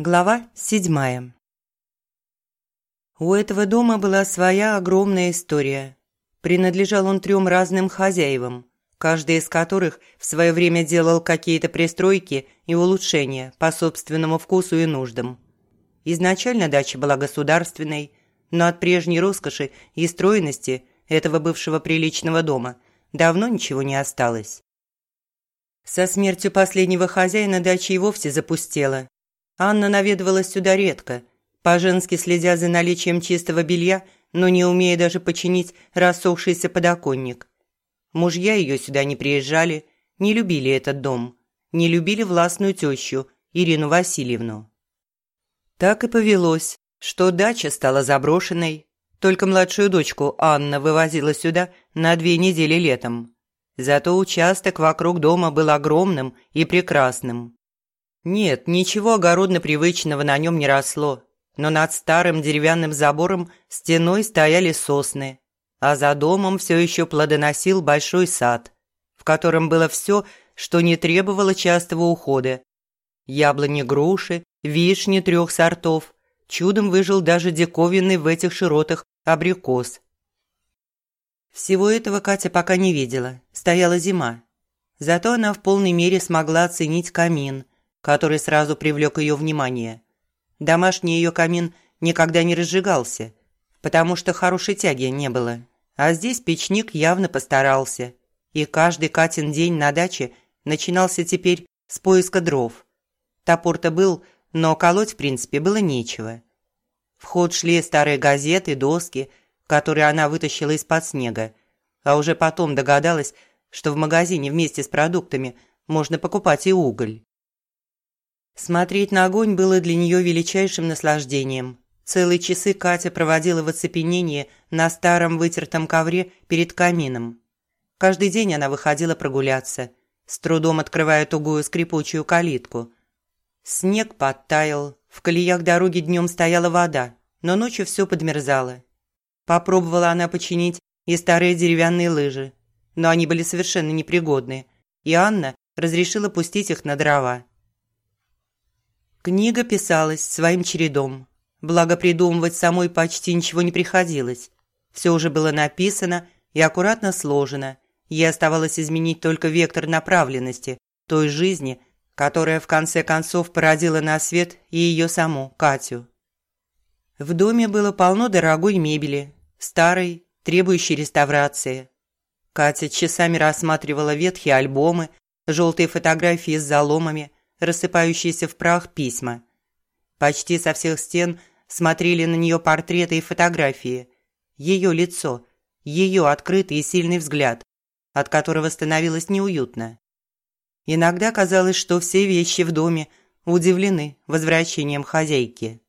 Глава седьмая У этого дома была своя огромная история. Принадлежал он трем разным хозяевам, каждый из которых в свое время делал какие-то пристройки и улучшения по собственному вкусу и нуждам. Изначально дача была государственной, но от прежней роскоши и стройности этого бывшего приличного дома давно ничего не осталось. Со смертью последнего хозяина дача и вовсе запустела, Анна наведывалась сюда редко, по-женски следя за наличием чистого белья, но не умея даже починить рассохшийся подоконник. Мужья ее сюда не приезжали, не любили этот дом, не любили властную тещу Ирину Васильевну. Так и повелось, что дача стала заброшенной, только младшую дочку Анна вывозила сюда на две недели летом. Зато участок вокруг дома был огромным и прекрасным. Нет, ничего огородно-привычного на нем не росло, но над старым деревянным забором стеной стояли сосны, а за домом все еще плодоносил большой сад, в котором было все, что не требовало частого ухода. Яблони, груши, вишни трех сортов. Чудом выжил даже диковинный в этих широтах абрикос. Всего этого Катя пока не видела, стояла зима. Зато она в полной мере смогла оценить камин – который сразу привлек ее внимание. Домашний ее камин никогда не разжигался, потому что хорошей тяги не было. А здесь печник явно постарался, и каждый Катин день на даче начинался теперь с поиска дров. Топор-то был, но колоть, в принципе, было нечего. В ход шли старые газеты, доски, которые она вытащила из-под снега, а уже потом догадалась, что в магазине вместе с продуктами можно покупать и уголь. Смотреть на огонь было для нее величайшим наслаждением. Целые часы Катя проводила в оцепенении на старом вытертом ковре перед камином. Каждый день она выходила прогуляться, с трудом открывая тугую скрипучую калитку. Снег подтаял, в колеях дороги днем стояла вода, но ночью все подмерзало. Попробовала она починить и старые деревянные лыжи, но они были совершенно непригодны, и Анна разрешила пустить их на дрова. Книга писалась своим чередом. Благо придумывать самой почти ничего не приходилось. Все уже было написано и аккуратно сложено. Ей оставалось изменить только вектор направленности той жизни, которая в конце концов породила на свет и ее саму, Катю. В доме было полно дорогой мебели, старой, требующей реставрации. Катя часами рассматривала ветхие альбомы, желтые фотографии с заломами – рассыпающиеся в прах письма. Почти со всех стен смотрели на нее портреты и фотографии. Ее лицо, ее открытый и сильный взгляд, от которого становилось неуютно. Иногда казалось, что все вещи в доме удивлены возвращением хозяйки.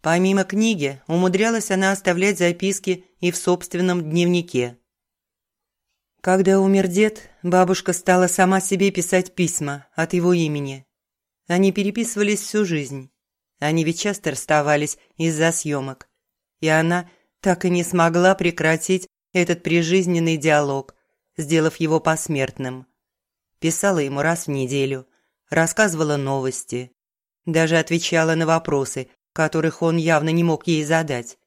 Помимо книги, умудрялась она оставлять записки и в собственном дневнике. Когда умер дед, бабушка стала сама себе писать письма от его имени. Они переписывались всю жизнь. Они ведь часто расставались из-за съемок. И она так и не смогла прекратить этот прижизненный диалог, сделав его посмертным. Писала ему раз в неделю, рассказывала новости, даже отвечала на вопросы, которых он явно не мог ей задать.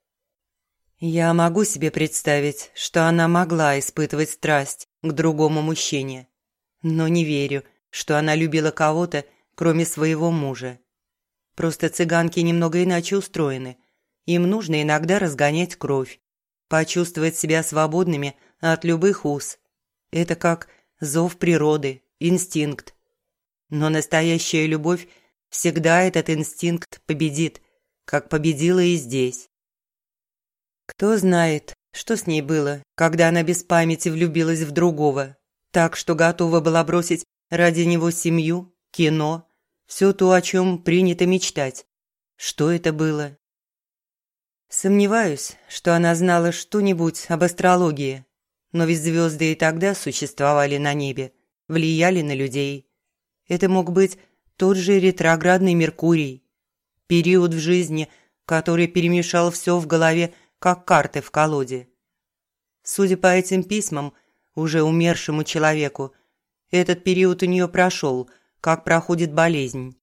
Я могу себе представить, что она могла испытывать страсть к другому мужчине, но не верю, что она любила кого-то, кроме своего мужа. Просто цыганки немного иначе устроены. Им нужно иногда разгонять кровь, почувствовать себя свободными от любых уз. Это как зов природы, инстинкт. Но настоящая любовь всегда этот инстинкт победит, как победила и здесь. Кто знает, что с ней было, когда она без памяти влюбилась в другого, так что готова была бросить ради него семью, кино, все то, о чем принято мечтать. Что это было? Сомневаюсь, что она знала что-нибудь об астрологии, но ведь звезды и тогда существовали на небе, влияли на людей. Это мог быть тот же ретроградный Меркурий, период в жизни, который перемешал все в голове как карты в колоде. Судя по этим письмам, уже умершему человеку, этот период у нее прошел, как проходит болезнь.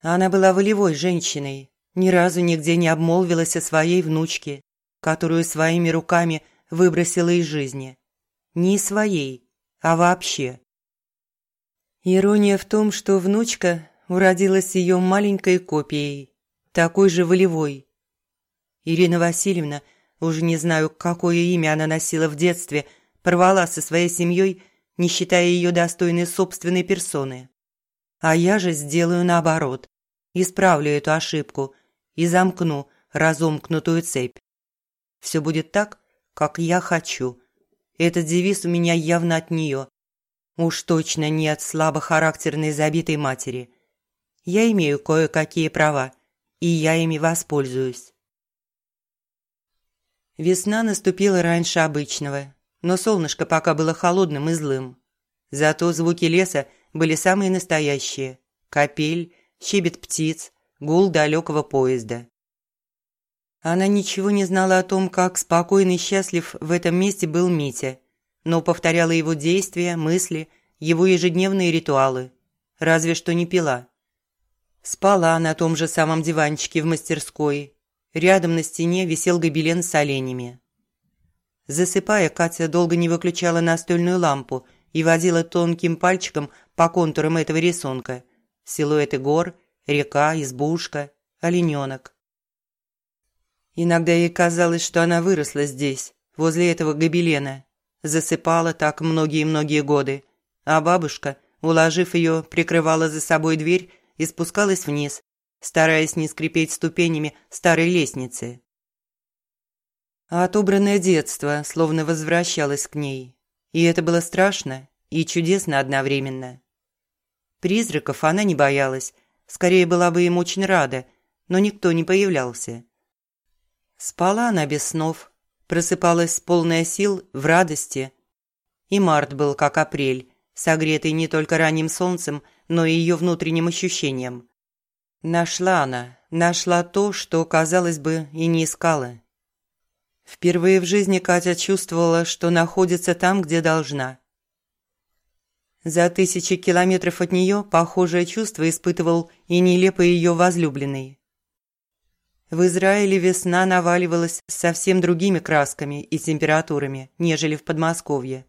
Она была волевой женщиной, ни разу нигде не обмолвилась о своей внучке, которую своими руками выбросила из жизни. Не своей, а вообще. Ирония в том, что внучка уродилась ее маленькой копией, такой же волевой. Ирина Васильевна, уже не знаю, какое имя она носила в детстве, порвала со своей семьей, не считая ее достойной собственной персоны. А я же сделаю наоборот. Исправлю эту ошибку и замкну разомкнутую цепь. Все будет так, как я хочу. Этот девиз у меня явно от нее. Уж точно не от слабохарактерной забитой матери. Я имею кое-какие права, и я ими воспользуюсь. Весна наступила раньше обычного, но солнышко пока было холодным и злым. Зато звуки леса были самые настоящие. Капель, щебет птиц, гул далекого поезда. Она ничего не знала о том, как спокойно и счастлив в этом месте был Митя, но повторяла его действия, мысли, его ежедневные ритуалы. Разве что не пила. Спала на том же самом диванчике в мастерской. Рядом на стене висел гобелен с оленями. Засыпая, Катя долго не выключала настольную лампу и водила тонким пальчиком по контурам этого рисунка. Силуэты гор, река, избушка, олененок. Иногда ей казалось, что она выросла здесь, возле этого гобелена. Засыпала так многие-многие годы, а бабушка, уложив ее, прикрывала за собой дверь и спускалась вниз, стараясь не скрипеть ступенями старой лестницы. А отобранное детство словно возвращалось к ней, и это было страшно и чудесно одновременно. Призраков она не боялась, скорее была бы им очень рада, но никто не появлялся. Спала она без снов, просыпалась полная сил в радости. И март был как апрель, согретый не только ранним солнцем, но и ее внутренним ощущением. Нашла она, нашла то, что, казалось бы, и не искала. Впервые в жизни Катя чувствовала, что находится там, где должна. За тысячи километров от нее похожее чувство испытывал и нелепо ее возлюбленный. В Израиле весна наваливалась совсем другими красками и температурами, нежели в Подмосковье.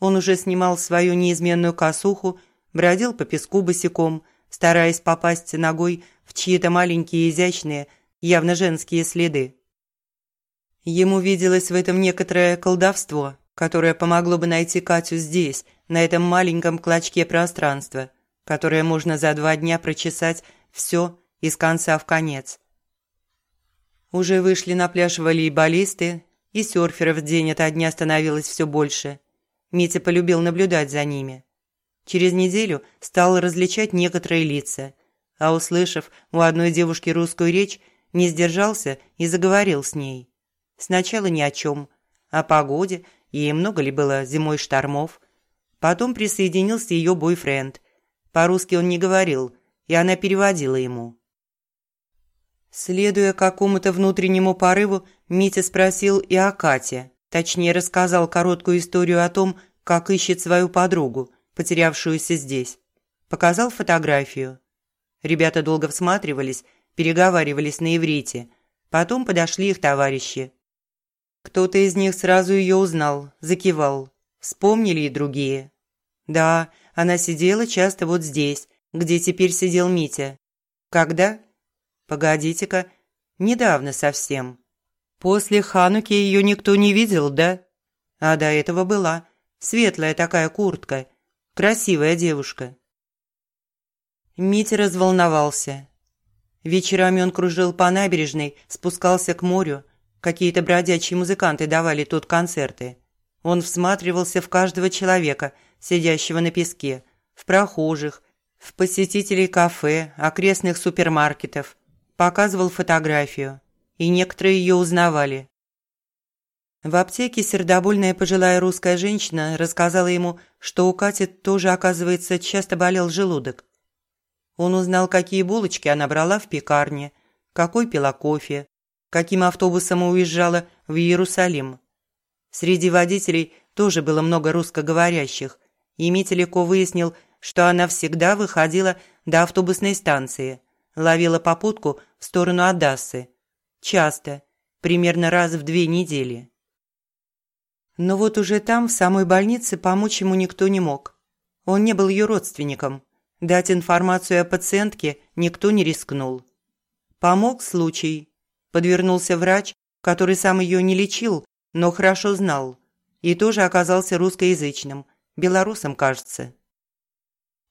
Он уже снимал свою неизменную косуху, бродил по песку босиком, стараясь попасть ногой в чьи-то маленькие изящные, явно женские следы. Ему виделось в этом некоторое колдовство, которое помогло бы найти Катю здесь, на этом маленьком клочке пространства, которое можно за два дня прочесать все из конца в конец – уже вышли на пляж волейболисты, и серферов день ото дня становилось все больше. Митя полюбил наблюдать за ними. Через неделю стал различать некоторые лица, а услышав у одной девушки русскую речь, не сдержался и заговорил с ней. Сначала ни о чем, о погоде и много ли было зимой штормов. Потом присоединился ее бойфренд. По-русски он не говорил, и она переводила ему. Следуя какому-то внутреннему порыву, Митя спросил и о Кате. Точнее, рассказал короткую историю о том, как ищет свою подругу, потерявшуюся здесь. Показал фотографию. Ребята долго всматривались, переговаривались на иврите. Потом подошли их товарищи. Кто-то из них сразу ее узнал, закивал. Вспомнили и другие. Да, она сидела часто вот здесь, где теперь сидел Митя. Когда? Погодите-ка, недавно совсем. После Хануки ее никто не видел, да? А до этого была. Светлая такая куртка. Красивая девушка. Митя разволновался. Вечерами он кружил по набережной, спускался к морю. Какие-то бродячие музыканты давали тут концерты. Он всматривался в каждого человека, сидящего на песке, в прохожих, в посетителей кафе, окрестных супермаркетов, показывал фотографию, и некоторые ее узнавали. В аптеке сердобольная пожилая русская женщина рассказала ему, что у Кати тоже, оказывается, часто болел желудок. Он узнал, какие булочки она брала в пекарне, какой пила кофе, каким автобусом уезжала в Иерусалим. Среди водителей тоже было много русскоговорящих, и Митя легко выяснил, что она всегда выходила до автобусной станции – ловила попутку в сторону Адассы. Часто, примерно раз в две недели. Но вот уже там, в самой больнице, помочь ему никто не мог. Он не был ее родственником. Дать информацию о пациентке никто не рискнул. Помог случай. Подвернулся врач, который сам ее не лечил, но хорошо знал. И тоже оказался русскоязычным, белорусом, кажется.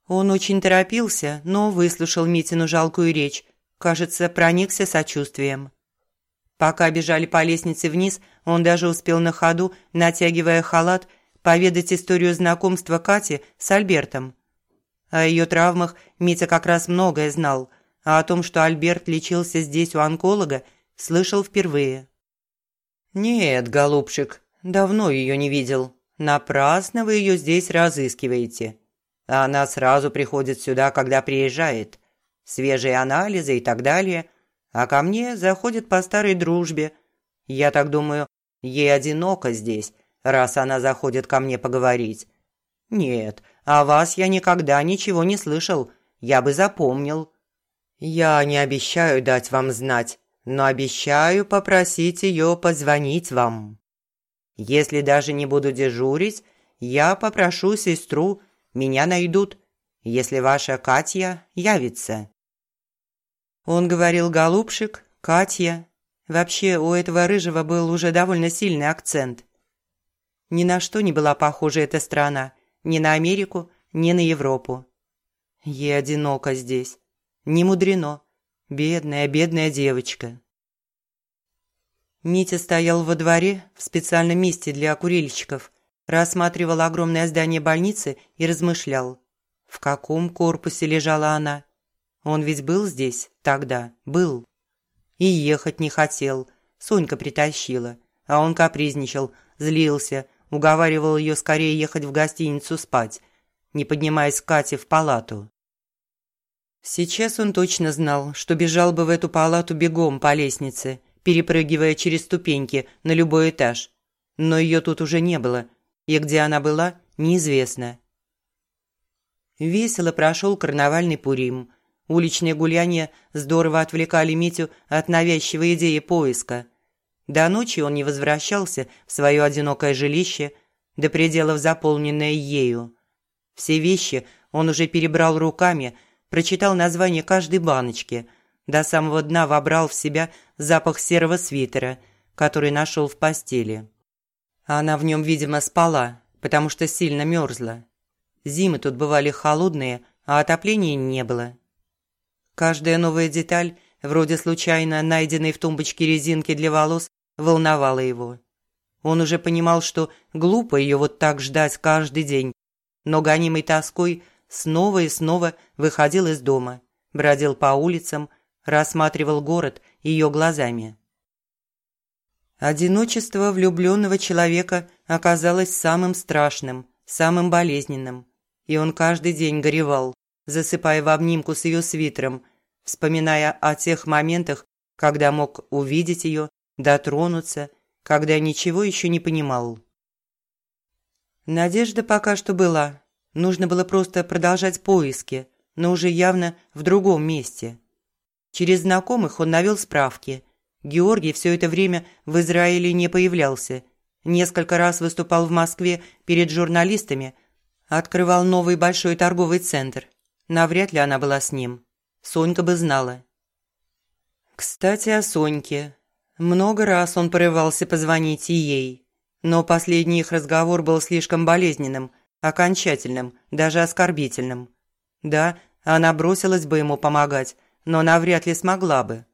Он очень торопился, но выслушал Митину жалкую речь, кажется, проникся сочувствием. Пока бежали по лестнице вниз, он даже успел на ходу, натягивая халат, поведать историю знакомства Кати с Альбертом. О ее травмах Митя как раз многое знал, а о том, что Альберт лечился здесь у онколога, слышал впервые. «Нет, голубчик, давно ее не видел. Напрасно вы ее здесь разыскиваете. Она сразу приходит сюда, когда приезжает. Свежие анализы и так далее – а ко мне заходит по старой дружбе. Я так думаю, ей одиноко здесь, раз она заходит ко мне поговорить. Нет, о вас я никогда ничего не слышал, я бы запомнил. Я не обещаю дать вам знать, но обещаю попросить ее позвонить вам. Если даже не буду дежурить, я попрошу сестру, меня найдут, если ваша Катя явится. Он говорил «голубчик», «Катя». Вообще, у этого рыжего был уже довольно сильный акцент. Ни на что не была похожа эта страна. Ни на Америку, ни на Европу. Ей одиноко здесь. Не мудрено. Бедная, бедная девочка. Митя стоял во дворе в специальном месте для курильщиков, рассматривал огромное здание больницы и размышлял, в каком корпусе лежала она. Он ведь был здесь тогда, был. И ехать не хотел. Сонька притащила. А он капризничал, злился, уговаривал ее скорее ехать в гостиницу спать, не поднимаясь к Кате в палату. Сейчас он точно знал, что бежал бы в эту палату бегом по лестнице, перепрыгивая через ступеньки на любой этаж. Но ее тут уже не было, и где она была, неизвестно. Весело прошел карнавальный Пурим – Уличные гуляния здорово отвлекали Митю от навязчивой идеи поиска. До ночи он не возвращался в свое одинокое жилище, до пределов заполненное ею. Все вещи он уже перебрал руками, прочитал название каждой баночки, до самого дна вобрал в себя запах серого свитера, который нашел в постели. Она в нем, видимо, спала, потому что сильно мерзла. Зимы тут бывали холодные, а отопления не было. Каждая новая деталь, вроде случайно найденной в тумбочке резинки для волос, волновала его. Он уже понимал, что глупо ее вот так ждать каждый день, но гонимый тоской снова и снова выходил из дома, бродил по улицам, рассматривал город ее глазами. Одиночество влюбленного человека оказалось самым страшным, самым болезненным, и он каждый день горевал, засыпая в обнимку с ее свитером, вспоминая о тех моментах, когда мог увидеть ее, дотронуться, когда ничего еще не понимал. Надежда пока что была. Нужно было просто продолжать поиски, но уже явно в другом месте. Через знакомых он навел справки. Георгий все это время в Израиле не появлялся. Несколько раз выступал в Москве перед журналистами, открывал новый большой торговый центр – Навряд ли она была с ним. Сонька бы знала. Кстати, о Соньке. Много раз он порывался позвонить и ей. Но последний их разговор был слишком болезненным, окончательным, даже оскорбительным. Да, она бросилась бы ему помогать, но навряд ли смогла бы.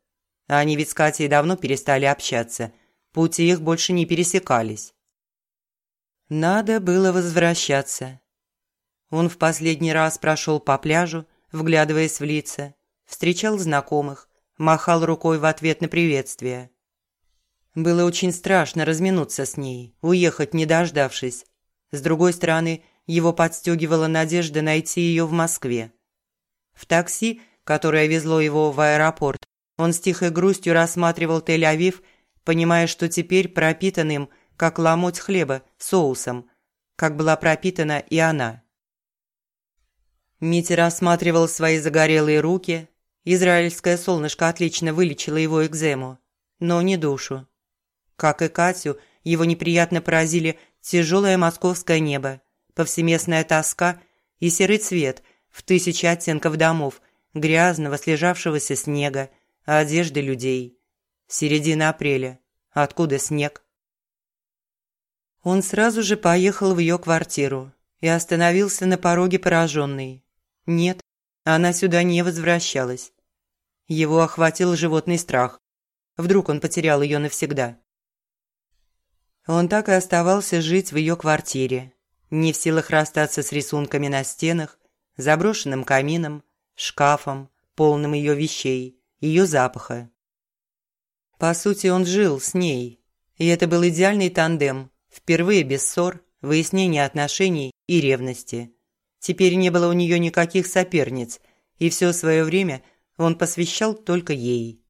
Они ведь с Катей давно перестали общаться, пути их больше не пересекались. Надо было возвращаться. Он в последний раз прошел по пляжу, вглядываясь в лица, встречал знакомых, махал рукой в ответ на приветствие. Было очень страшно разминуться с ней, уехать не дождавшись. С другой стороны, его подстегивала надежда найти ее в Москве. В такси, которое везло его в аэропорт, он с тихой грустью рассматривал Тель-Авив, понимая, что теперь пропитан им, как ломоть хлеба, соусом, как была пропитана и она. Митя рассматривал свои загорелые руки, Израильское солнышко отлично вылечило его экзему, но не душу. Как и Катю, его неприятно поразили тяжелое московское небо, повсеместная тоска и серый цвет в тысячи оттенков домов, грязного слежавшегося снега, одежды людей. Середина апреля. Откуда снег? Он сразу же поехал в ее квартиру и остановился на пороге пораженный. Нет, она сюда не возвращалась. Его охватил животный страх. Вдруг он потерял ее навсегда. Он так и оставался жить в ее квартире, не в силах расстаться с рисунками на стенах, заброшенным камином, шкафом, полным ее вещей, ее запаха. По сути, он жил с ней, и это был идеальный тандем, впервые без ссор, выяснения отношений и ревности. Теперь не было у нее никаких соперниц, и все свое время он посвящал только ей.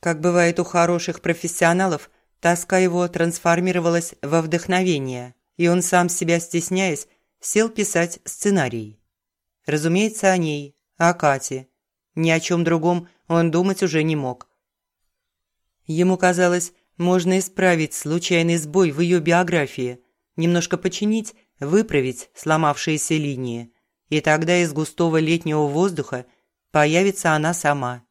Как бывает у хороших профессионалов, тоска его трансформировалась во вдохновение, и он сам себя стесняясь, сел писать сценарий. Разумеется, о ней, о Кате. Ни о чем другом он думать уже не мог. Ему казалось, можно исправить случайный сбой в ее биографии, немножко починить выправить сломавшиеся линии, и тогда из густого летнего воздуха появится она сама.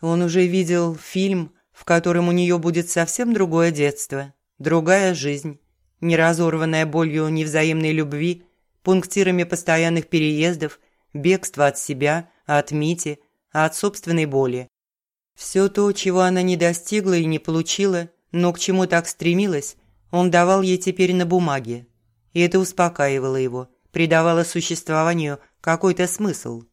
Он уже видел фильм, в котором у нее будет совсем другое детство, другая жизнь, не разорванная болью невзаимной любви, пунктирами постоянных переездов, бегства от себя, от Мити, от собственной боли. Все то, чего она не достигла и не получила, но к чему так стремилась, он давал ей теперь на бумаге, и это успокаивало его, придавало существованию какой-то смысл.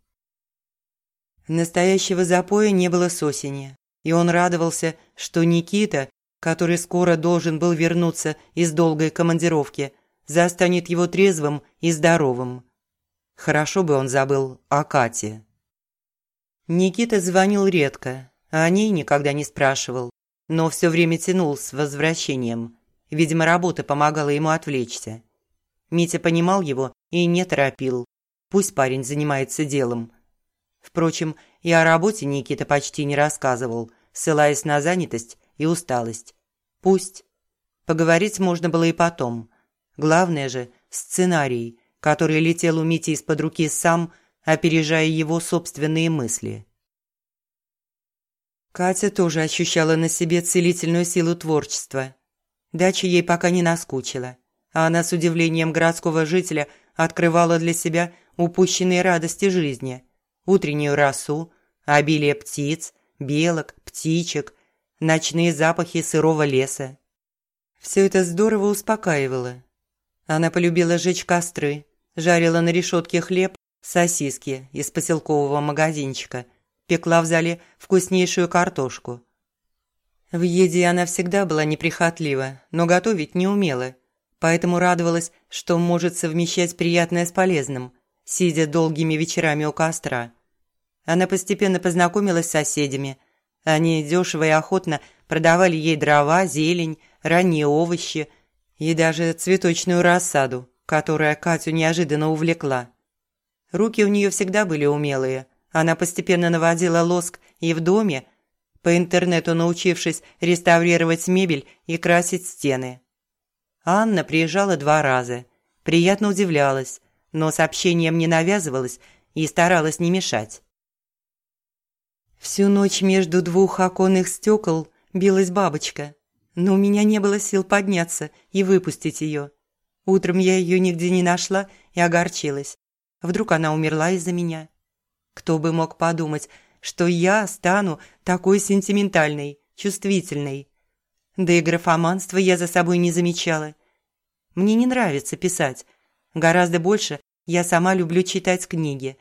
Настоящего запоя не было с осени, и он радовался, что Никита, который скоро должен был вернуться из долгой командировки, застанет его трезвым и здоровым. Хорошо бы он забыл о Кате. Никита звонил редко, а о ней никогда не спрашивал, но все время тянул с возвращением. Видимо, работа помогала ему отвлечься. Митя понимал его и не торопил. Пусть парень занимается делом. Впрочем, и о работе Никита почти не рассказывал, ссылаясь на занятость и усталость. Пусть. Поговорить можно было и потом. Главное же – сценарий, который летел у Мити из-под руки сам, опережая его собственные мысли. Катя тоже ощущала на себе целительную силу творчества. Дача ей пока не наскучила а она с удивлением городского жителя открывала для себя упущенные радости жизни. Утреннюю росу, обилие птиц, белок, птичек, ночные запахи сырого леса. Все это здорово успокаивало. Она полюбила жечь костры, жарила на решетке хлеб, сосиски из поселкового магазинчика, пекла в зале вкуснейшую картошку. В еде она всегда была неприхотлива, но готовить не умела – поэтому радовалась, что может совмещать приятное с полезным, сидя долгими вечерами у костра. Она постепенно познакомилась с соседями. Они дешево и охотно продавали ей дрова, зелень, ранние овощи и даже цветочную рассаду, которая Катю неожиданно увлекла. Руки у нее всегда были умелые. Она постепенно наводила лоск и в доме, по интернету научившись реставрировать мебель и красить стены. Анна приезжала два раза. Приятно удивлялась, но с общением не навязывалась и старалась не мешать. Всю ночь между двух оконных стекол билась бабочка, но у меня не было сил подняться и выпустить ее. Утром я ее нигде не нашла и огорчилась. Вдруг она умерла из-за меня. Кто бы мог подумать, что я стану такой сентиментальной, чувствительной. Да и графоманства я за собой не замечала. Мне не нравится писать. Гораздо больше я сама люблю читать книги.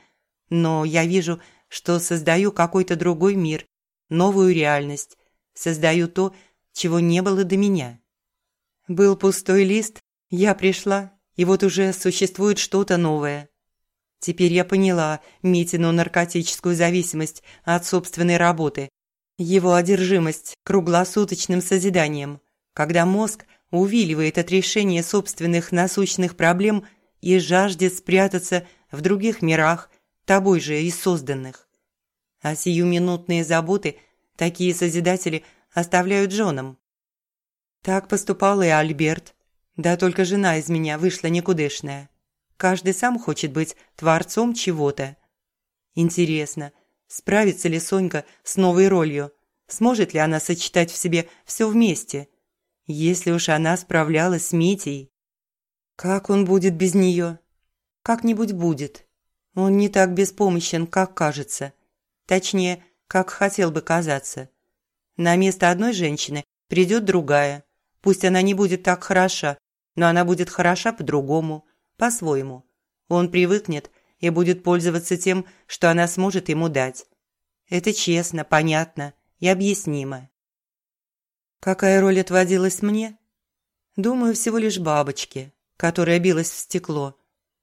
Но я вижу, что создаю какой-то другой мир, новую реальность. Создаю то, чего не было до меня. Был пустой лист, я пришла, и вот уже существует что-то новое. Теперь я поняла Митину наркотическую зависимость от собственной работы его одержимость круглосуточным созиданием, когда мозг увиливает от решения собственных насущных проблем и жаждет спрятаться в других мирах, тобой же и созданных, а сиюминутные заботы такие созидатели оставляют женам. Так поступал и Альберт. Да только жена из меня вышла никудышная. Каждый сам хочет быть творцом чего-то. Интересно, справится ли Сонька с новой ролью? Сможет ли она сочетать в себе все вместе? Если уж она справлялась с Митей. Как он будет без нее? Как-нибудь будет. Он не так беспомощен, как кажется. Точнее, как хотел бы казаться. На место одной женщины придет другая. Пусть она не будет так хороша, но она будет хороша по-другому, по-своему. Он привыкнет и будет пользоваться тем, что она сможет ему дать. Это честно, понятно и объяснимо. Какая роль отводилась мне? Думаю, всего лишь бабочки, которая билась в стекло.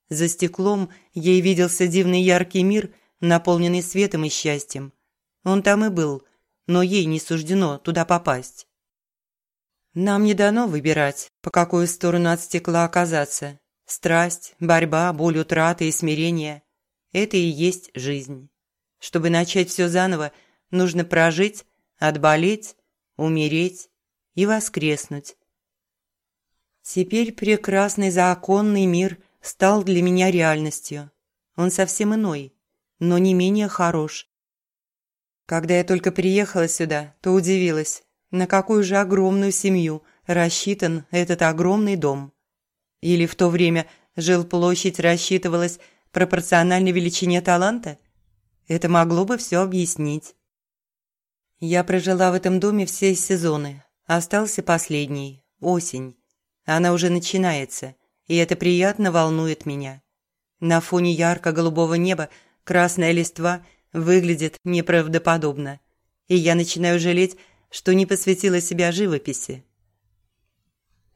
За стеклом ей виделся дивный яркий мир, наполненный светом и счастьем. Он там и был, но ей не суждено туда попасть. Нам не дано выбирать, по какую сторону от стекла оказаться. Страсть, борьба, боль утраты и смирение – это и есть жизнь. Чтобы начать все заново, нужно прожить, отболеть, умереть и воскреснуть. Теперь прекрасный законный мир стал для меня реальностью. Он совсем иной, но не менее хорош. Когда я только приехала сюда, то удивилась, на какую же огромную семью рассчитан этот огромный дом. Или в то время жилплощадь рассчитывалась пропорциональной величине таланта? Это могло бы все объяснить. Я прожила в этом доме все сезоны. Остался последний – осень. Она уже начинается, и это приятно волнует меня. На фоне ярко-голубого неба красная листва выглядит неправдоподобно, и я начинаю жалеть, что не посвятила себя живописи.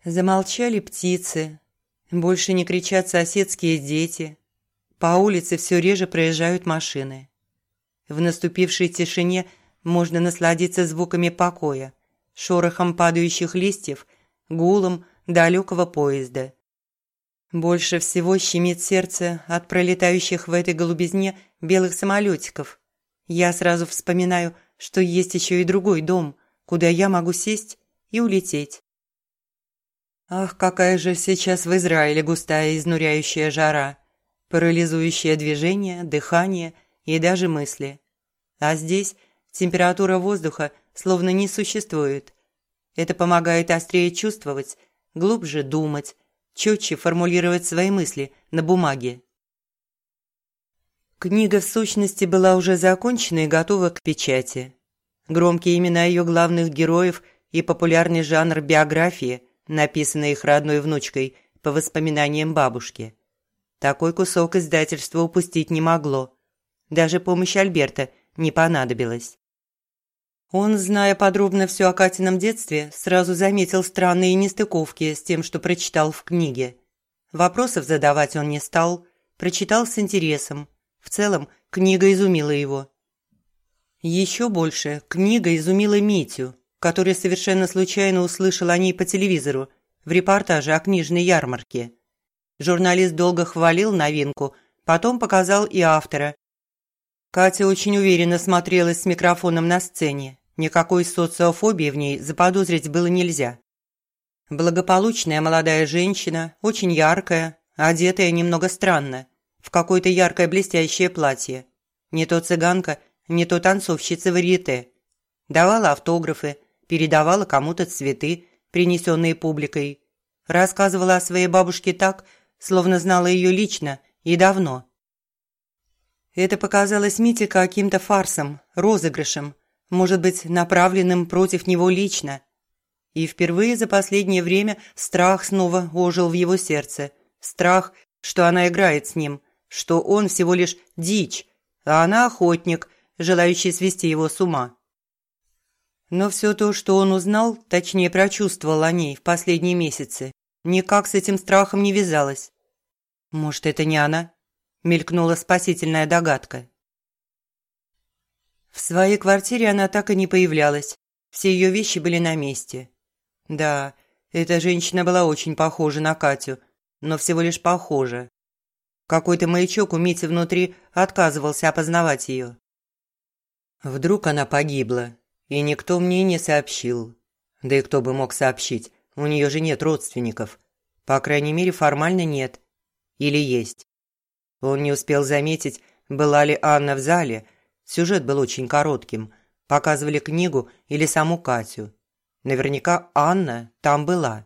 Замолчали птицы, больше не кричат соседские дети, по улице все реже проезжают машины. В наступившей тишине можно насладиться звуками покоя, шорохом падающих листьев, гулом далекого поезда. Больше всего щемит сердце от пролетающих в этой голубизне белых самолетиков. Я сразу вспоминаю, что есть еще и другой дом, куда я могу сесть и улететь. Ах, какая же сейчас в Израиле густая изнуряющая жара, парализующее движение, дыхание и даже мысли. А здесь температура воздуха словно не существует. Это помогает острее чувствовать, глубже думать, четче формулировать свои мысли на бумаге. Книга в сущности была уже закончена и готова к печати. Громкие имена ее главных героев и популярный жанр биографии, написанный их родной внучкой по воспоминаниям бабушки. Такой кусок издательства упустить не могло. Даже помощь Альберта не понадобилась. Он, зная подробно все о Катином детстве, сразу заметил странные нестыковки с тем, что прочитал в книге. Вопросов задавать он не стал, прочитал с интересом. В целом, книга изумила его. Еще больше книга изумила Митю, который совершенно случайно услышал о ней по телевизору в репортаже о книжной ярмарке. Журналист долго хвалил новинку, потом показал и автора. Катя очень уверенно смотрелась с микрофоном на сцене. Никакой социофобии в ней заподозрить было нельзя. Благополучная молодая женщина, очень яркая, одетая немного странно, в какое-то яркое блестящее платье. Не то цыганка – не то танцовщица варьете. Давала автографы, передавала кому-то цветы, принесенные публикой. Рассказывала о своей бабушке так, словно знала ее лично и давно. Это показалось Мите каким-то фарсом, розыгрышем, может быть, направленным против него лично. И впервые за последнее время страх снова ожил в его сердце. Страх, что она играет с ним, что он всего лишь дичь, а она охотник, желающий свести его с ума. Но все то, что он узнал, точнее прочувствовал о ней в последние месяцы, никак с этим страхом не вязалось. «Может, это не она?» – мелькнула спасительная догадка. В своей квартире она так и не появлялась. Все ее вещи были на месте. Да, эта женщина была очень похожа на Катю, но всего лишь похожа. Какой-то маячок у Мити внутри отказывался опознавать ее. Вдруг она погибла, и никто мне не сообщил. Да и кто бы мог сообщить, у нее же нет родственников. По крайней мере, формально нет. Или есть. Он не успел заметить, была ли Анна в зале. Сюжет был очень коротким. Показывали книгу или саму Катю. Наверняка Анна там была.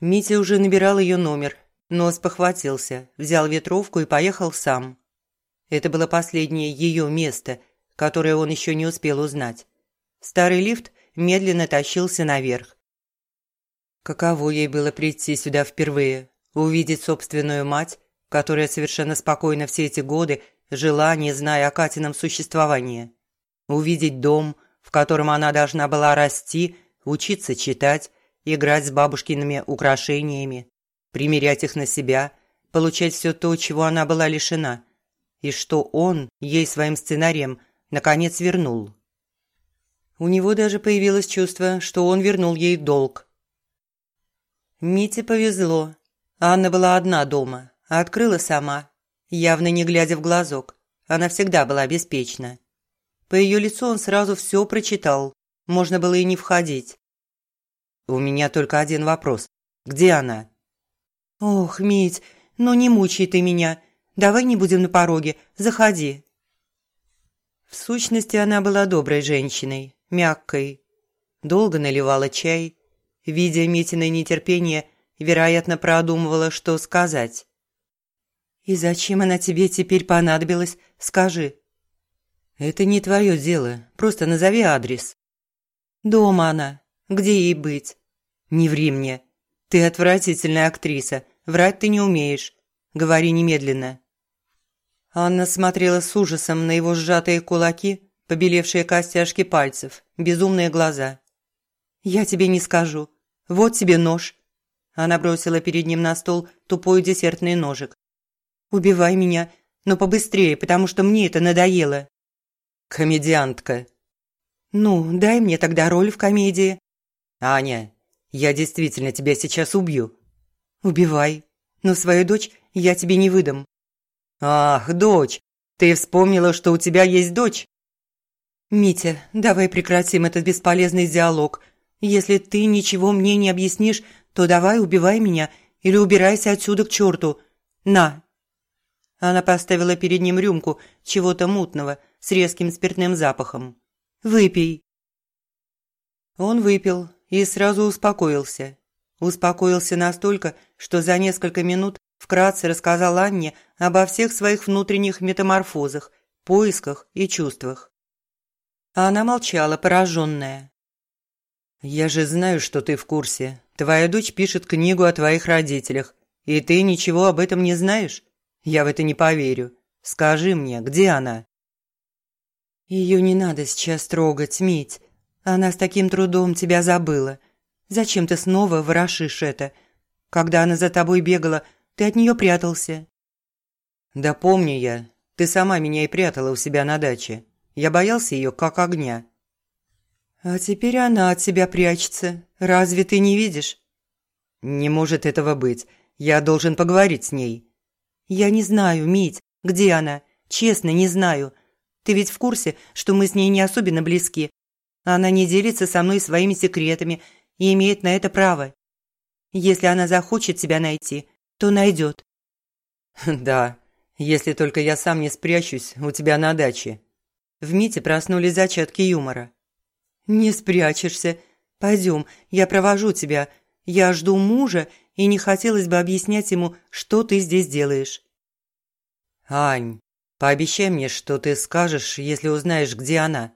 Митя уже набирал ее номер, но спохватился, взял ветровку и поехал сам. Это было последнее ее место, которое он еще не успел узнать. Старый лифт медленно тащился наверх. Каково ей было прийти сюда впервые, увидеть собственную мать, которая совершенно спокойно все эти годы жила, не зная о Катином существовании. Увидеть дом, в котором она должна была расти, учиться читать, играть с бабушкиными украшениями, примерять их на себя, получать все то, чего она была лишена, и что он ей своим сценарием наконец вернул. У него даже появилось чувство, что он вернул ей долг. Мите повезло. Анна была одна дома, а открыла сама, явно не глядя в глазок. Она всегда была беспечна. По ее лицу он сразу все прочитал, можно было и не входить. У меня только один вопрос. Где она?» «Ох, Мить, ну не мучай ты меня. Давай не будем на пороге. Заходи». В сущности, она была доброй женщиной, мягкой. Долго наливала чай. Видя Митиное нетерпение, вероятно, продумывала, что сказать. «И зачем она тебе теперь понадобилась? Скажи». «Это не твое дело. Просто назови адрес». «Дома она. Где ей быть?» «Не ври мне. Ты отвратительная актриса. Врать ты не умеешь. Говори немедленно». Анна смотрела с ужасом на его сжатые кулаки, побелевшие костяшки пальцев, безумные глаза. «Я тебе не скажу. Вот тебе нож». Она бросила перед ним на стол тупой десертный ножик. «Убивай меня, но побыстрее, потому что мне это надоело». «Комедиантка». «Ну, дай мне тогда роль в комедии». «Аня, я действительно тебя сейчас убью». «Убивай. Но свою дочь я тебе не выдам». «Ах, дочь! Ты вспомнила, что у тебя есть дочь?» «Митя, давай прекратим этот бесполезный диалог. Если ты ничего мне не объяснишь, то давай убивай меня или убирайся отсюда к черту. На!» Она поставила перед ним рюмку чего-то мутного с резким спиртным запахом. Выпей». Он выпил и сразу успокоился. Успокоился настолько, что за несколько минут вкратце рассказал Анне обо всех своих внутренних метаморфозах, поисках и чувствах. А она молчала, пораженная. «Я же знаю, что ты в курсе. Твоя дочь пишет книгу о твоих родителях, и ты ничего об этом не знаешь? Я в это не поверю. Скажи мне, где она?» Ее не надо сейчас трогать, Мить. Она с таким трудом тебя забыла. Зачем ты снова ворошишь это? Когда она за тобой бегала, ты от нее прятался». «Да помню я. Ты сама меня и прятала у себя на даче. Я боялся ее как огня». «А теперь она от тебя прячется. Разве ты не видишь?» «Не может этого быть. Я должен поговорить с ней». «Я не знаю, Мить, где она. Честно, не знаю. Ты ведь в курсе, что мы с ней не особенно близки. Она не делится со мной своими секретами и имеет на это право. Если она захочет тебя найти, то найдет. Да, если только я сам не спрячусь у тебя на даче. В Мите проснулись зачатки юмора. Не спрячешься. Пойдем, я провожу тебя. Я жду мужа, и не хотелось бы объяснять ему, что ты здесь делаешь. Ань, Пообещай мне, что ты скажешь, если узнаешь, где она».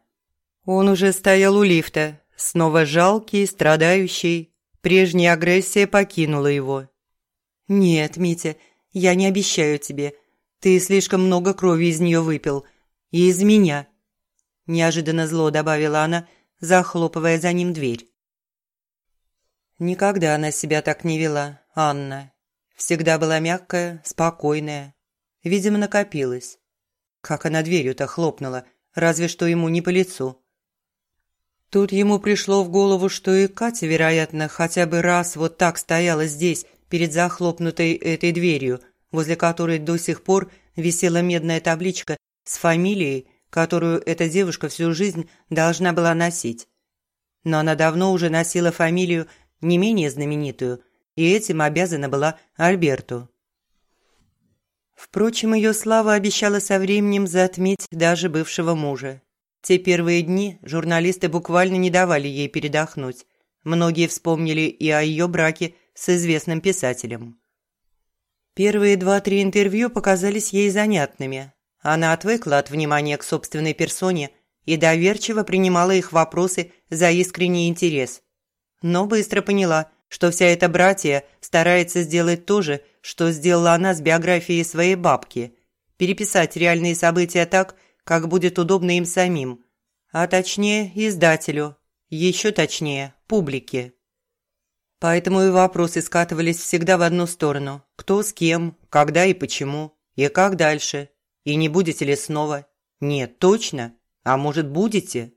Он уже стоял у лифта, снова жалкий, страдающий. Прежняя агрессия покинула его. «Нет, Митя, я не обещаю тебе. Ты слишком много крови из нее выпил. И из меня». Неожиданно зло добавила она, захлопывая за ним дверь. Никогда она себя так не вела, Анна. Всегда была мягкая, спокойная. Видимо, накопилась. Как она дверью-то хлопнула, разве что ему не по лицу. Тут ему пришло в голову, что и Катя, вероятно, хотя бы раз вот так стояла здесь, перед захлопнутой этой дверью, возле которой до сих пор висела медная табличка с фамилией, которую эта девушка всю жизнь должна была носить. Но она давно уже носила фамилию не менее знаменитую, и этим обязана была Альберту. Впрочем, ее слава обещала со временем затмить даже бывшего мужа. Те первые дни журналисты буквально не давали ей передохнуть. Многие вспомнили и о ее браке с известным писателем. Первые два-три интервью показались ей занятными. Она отвыкла от внимания к собственной персоне и доверчиво принимала их вопросы за искренний интерес. Но быстро поняла, что вся эта братья старается сделать то же, что сделала она с биографией своей бабки – переписать реальные события так, как будет удобно им самим, а точнее издателю, еще точнее публике. Поэтому и вопросы скатывались всегда в одну сторону – кто с кем, когда и почему, и как дальше, и не будете ли снова. Нет, точно, а может будете?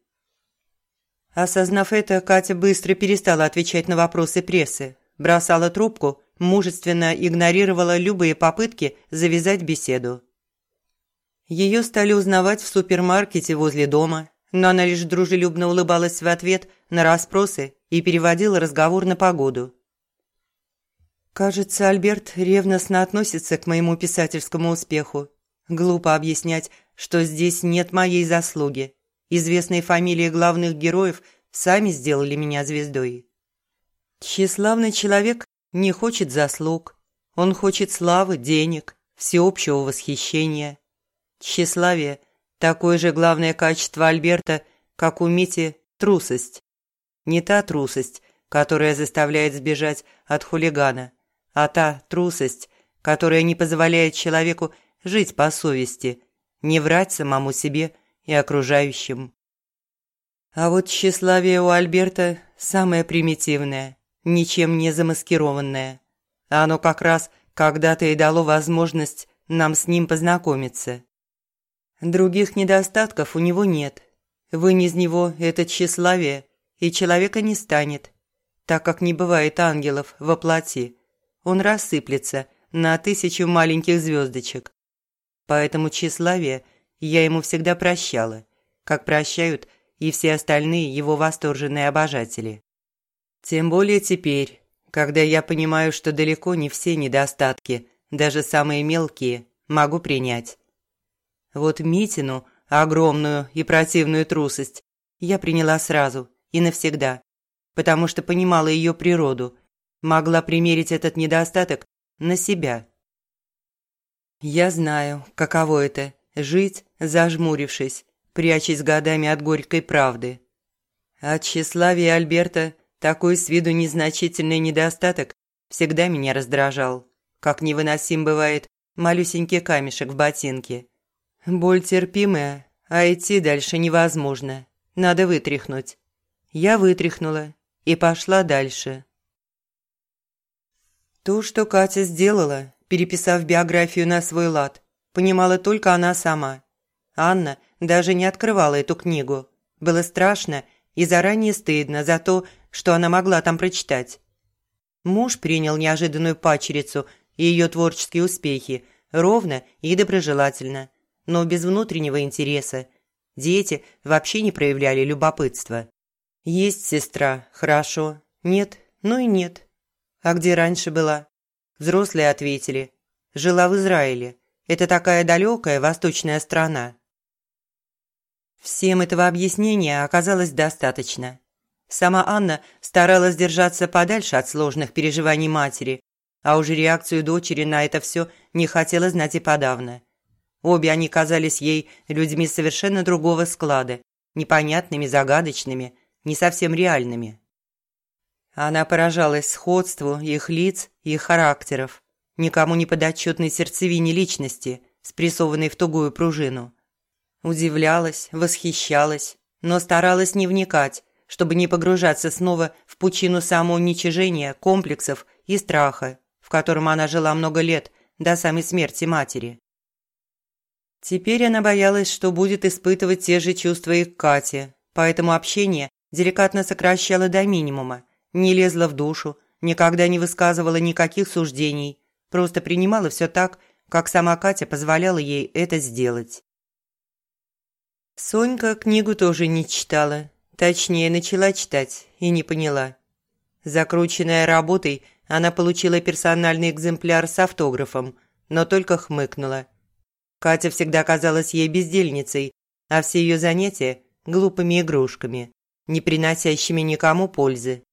Осознав это, Катя быстро перестала отвечать на вопросы прессы, бросала трубку, мужественно игнорировала любые попытки завязать беседу. Ее стали узнавать в супермаркете возле дома, но она лишь дружелюбно улыбалась в ответ на расспросы и переводила разговор на погоду. «Кажется, Альберт ревностно относится к моему писательскому успеху. Глупо объяснять, что здесь нет моей заслуги. Известные фамилии главных героев сами сделали меня звездой. Тщеславный человек не хочет заслуг. Он хочет славы, денег, всеобщего восхищения. Тщеславие – такое же главное качество Альберта, как у Мити – трусость. Не та трусость, которая заставляет сбежать от хулигана, а та трусость, которая не позволяет человеку жить по совести, не врать самому себе и окружающим. А вот тщеславие у Альберта самое примитивное, ничем не замаскированное. Оно как раз когда-то и дало возможность нам с ним познакомиться. Других недостатков у него нет. Вынь из него это тщеславие, и человека не станет, так как не бывает ангелов во плоти. Он рассыплется на тысячу маленьких звездочек. Поэтому тщеславие – я ему всегда прощала, как прощают и все остальные его восторженные обожатели. Тем более теперь, когда я понимаю, что далеко не все недостатки, даже самые мелкие, могу принять. Вот Митину, огромную и противную трусость, я приняла сразу и навсегда, потому что понимала ее природу, могла примерить этот недостаток на себя. Я знаю, каково это жить, зажмурившись, прячась годами от горькой правды. От тщеславия Альберта такой с виду незначительный недостаток всегда меня раздражал, как невыносим бывает малюсенький камешек в ботинке. Боль терпимая, а идти дальше невозможно, надо вытряхнуть. Я вытряхнула и пошла дальше. То, что Катя сделала, переписав биографию на свой лад – понимала только она сама. Анна даже не открывала эту книгу. Было страшно и заранее стыдно за то, что она могла там прочитать. Муж принял неожиданную пачерицу и ее творческие успехи ровно и доброжелательно, но без внутреннего интереса. Дети вообще не проявляли любопытства. Есть сестра, хорошо. Нет, ну и нет. А где раньше была? Взрослые ответили. Жила в Израиле. Это такая далекая восточная страна. Всем этого объяснения оказалось достаточно. Сама Анна старалась держаться подальше от сложных переживаний матери, а уже реакцию дочери на это все не хотела знать и подавно. Обе они казались ей людьми совершенно другого склада, непонятными, загадочными, не совсем реальными. Она поражалась сходству их лиц и их характеров никому не подотчетной сердцевине личности, спрессованной в тугую пружину. Удивлялась, восхищалась, но старалась не вникать, чтобы не погружаться снова в пучину самоуничижения, комплексов и страха, в котором она жила много лет, до самой смерти матери. Теперь она боялась, что будет испытывать те же чувства и к Кате, поэтому общение деликатно сокращала до минимума, не лезла в душу, никогда не высказывала никаких суждений, Просто принимала все так, как сама Катя позволяла ей это сделать. Сонька книгу тоже не читала, точнее, начала читать и не поняла. Закрученная работой, она получила персональный экземпляр с автографом, но только хмыкнула. Катя всегда казалась ей бездельницей, а все ее занятия – глупыми игрушками, не приносящими никому пользы.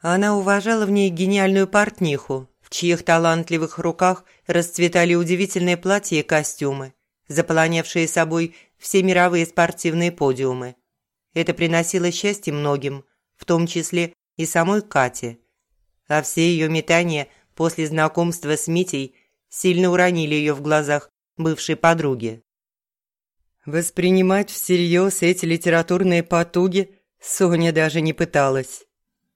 Она уважала в ней гениальную портниху, в чьих талантливых руках расцветали удивительные платья и костюмы, заполонявшие собой все мировые спортивные подиумы. Это приносило счастье многим, в том числе и самой Кате. А все ее метания после знакомства с Митей сильно уронили ее в глазах бывшей подруги. Воспринимать всерьез эти литературные потуги Соня даже не пыталась.